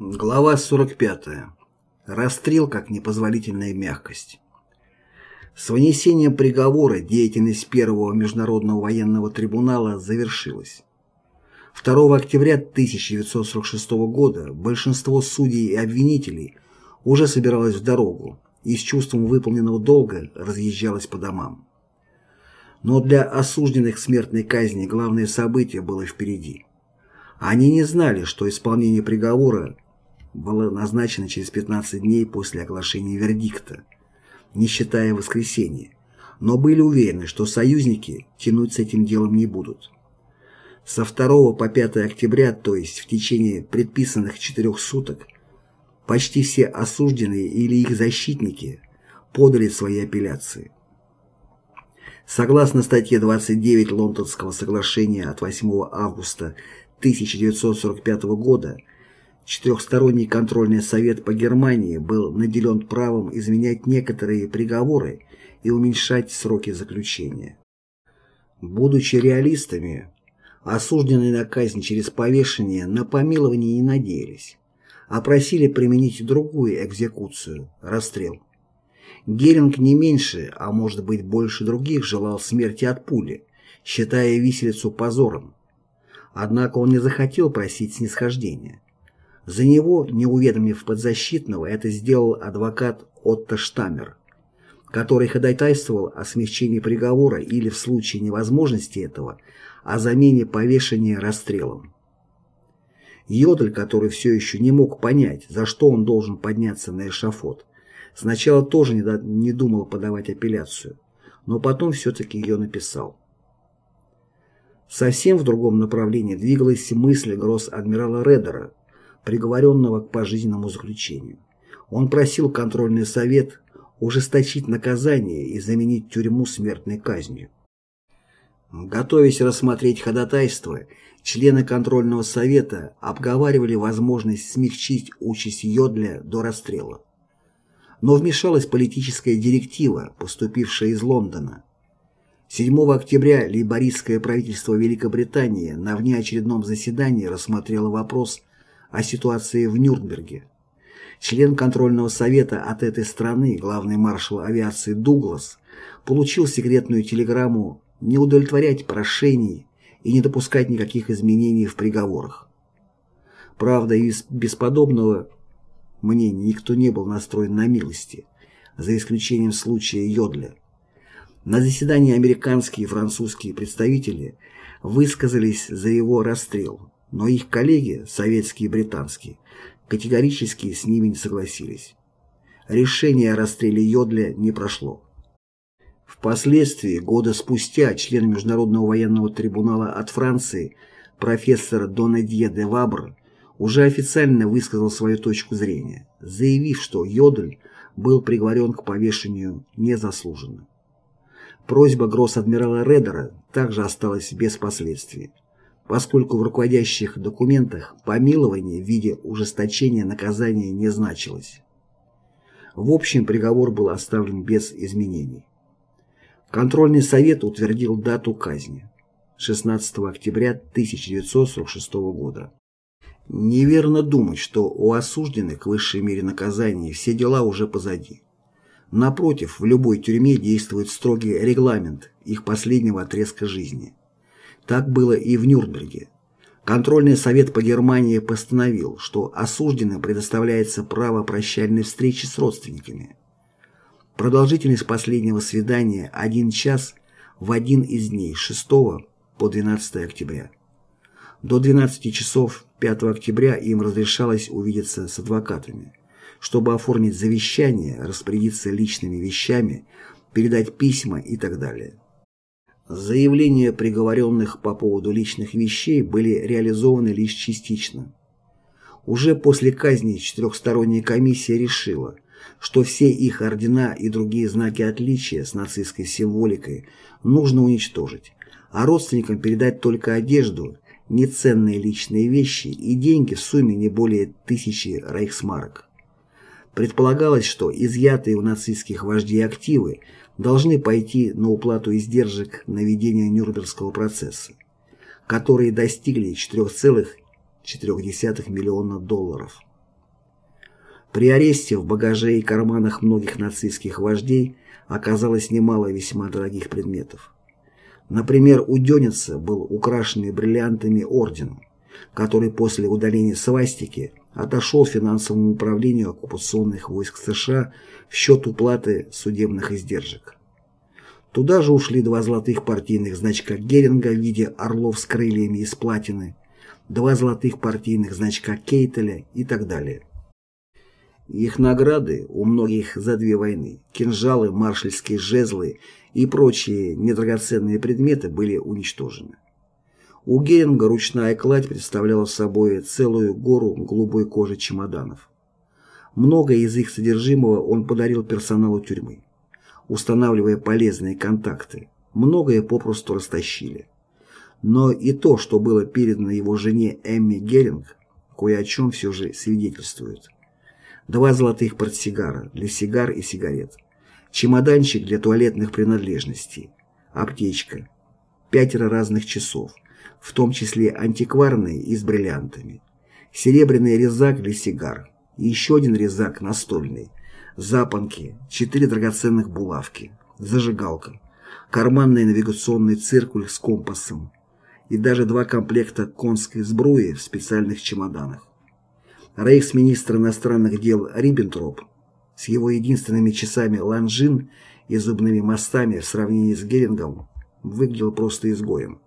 Глава 45. Расстрел как непозволительная мягкость. С вынесением приговора деятельность Первого международного военного трибунала завершилась. 2 октября 1946 года большинство судей и обвинителей уже собиралось в дорогу и с чувством выполненного долга разъезжалось по домам. Но для осужденных смертной казни главное событие было впереди. Они не знали, что исполнение приговора было назначено через 15 дней после оглашения вердикта, не считая воскресенья, но были уверены, что союзники тянуть с этим делом не будут. Со 2 по 5 октября, то есть в течение предписанных четырех суток, почти все осужденные или их защитники подали свои апелляции. Согласно статье 29 Лондонского соглашения от 8 августа 1945 года, Четырехсторонний контрольный совет по Германии был наделен правом изменять некоторые приговоры и уменьшать сроки заключения. Будучи реалистами, осужденные на казнь через повешение на помилование не надеялись, а просили применить другую экзекуцию – расстрел. Геринг не меньше, а может быть больше других желал смерти от пули, считая виселицу позором. Однако он не захотел просить снисхождения. За него, не уведомив подзащитного, это сделал адвокат Отто Штаммер, который ходатайствовал о смягчении приговора или, в случае невозможности этого, о замене повешения расстрелом. Йодль, который все еще не мог понять, за что он должен подняться на эшафот, сначала тоже не, думал подавать апелляцию, но потом все-таки ее написал. Совсем в другом направлении двигалась мысль гросс-адмирала Реддера, приговоренного к пожизненному заключению. Он просил контрольный совет ужесточить наказание и заменить тюрьму смертной казнью. Готовясь рассмотреть ходатайство, члены контрольного совета обговаривали возможность смягчить участь Йодля до расстрела. Но вмешалась политическая директива, поступившая из Лондона. 7 октября лейбористское правительство Великобритании на внеочередном заседании рассмотрело вопрос о ситуации в Нюрнберге. Член контрольного совета от этой страны, главный маршал авиации Дуглас, получил секретную телеграмму не удовлетворять прошений и не допускать никаких изменений в приговорах. Правда, из бесподобного мнения никто не был настроен на милости, за исключением случая Йодля. На заседании американские и французские представители высказались за его расстрел, но их коллеги, советские и британские, категорически с ними не согласились. Решение о расстреле Йодля не прошло. Впоследствии, года спустя, член Международного военного трибунала от Франции, профессор Донадье де Вабр, уже официально высказал свою точку зрения, заявив, что Йодль был приговорен к повешению незаслуженно. Просьба гросс-адмирала Редера также осталась без последствий поскольку в руководящих документах помилование в виде ужесточения наказания не значилось. В общем, приговор был оставлен без изменений. Контрольный совет утвердил дату казни – 16 октября 1946 года. Неверно думать, что у осужденных к высшей мере наказания все дела уже позади. Напротив, в любой тюрьме действует строгий регламент их последнего отрезка жизни – так было и в Нюрнберге. Контрольный совет по Германии постановил, что осужденным предоставляется право прощальной встречи с родственниками. Продолжительность последнего свидания – один час в один из дней 6 по 12 октября. До 12 часов 5 октября им разрешалось увидеться с адвокатами, чтобы оформить завещание, распорядиться личными вещами, передать письма и так далее. Заявления приговоренных по поводу личных вещей были реализованы лишь частично. Уже после казни четырехсторонняя комиссия решила, что все их ордена и другие знаки отличия с нацистской символикой нужно уничтожить, а родственникам передать только одежду, неценные личные вещи и деньги в сумме не более тысячи рейхсмарок. Предполагалось, что изъятые у нацистских вождей активы должны пойти на уплату издержек на ведение Нюрнбергского процесса, которые достигли 4,4 миллиона долларов. При аресте в багаже и карманах многих нацистских вождей оказалось немало весьма дорогих предметов. Например, у Дёница был украшенный бриллиантами орден, который после удаления свастики отошел финансовому управлению оккупационных войск США в счет уплаты судебных издержек. Туда же ушли два золотых партийных значка Геринга в виде орлов с крыльями из платины, два золотых партийных значка Кейтеля и так далее. Их награды у многих за две войны, кинжалы, маршальские жезлы и прочие недрагоценные предметы были уничтожены. У Геринга ручная кладь представляла собой целую гору голубой кожи чемоданов. Многое из их содержимого он подарил персоналу тюрьмы. Устанавливая полезные контакты, многое попросту растащили. Но и то, что было передано его жене Эмми Геринг, кое о чем все же свидетельствует. Два золотых портсигара для сигар и сигарет, чемоданчик для туалетных принадлежностей, аптечка, пятеро разных часов, в том числе антикварные и с бриллиантами, серебряный резак для сигар, и еще один резак настольный, запонки, четыре драгоценных булавки, зажигалка, карманный навигационный циркуль с компасом и даже два комплекта конской сбруи в специальных чемоданах. Рейхсминистр иностранных дел Риббентроп с его единственными часами Longines и зубными мостами в сравнении с Герингом выглядел просто изгоем.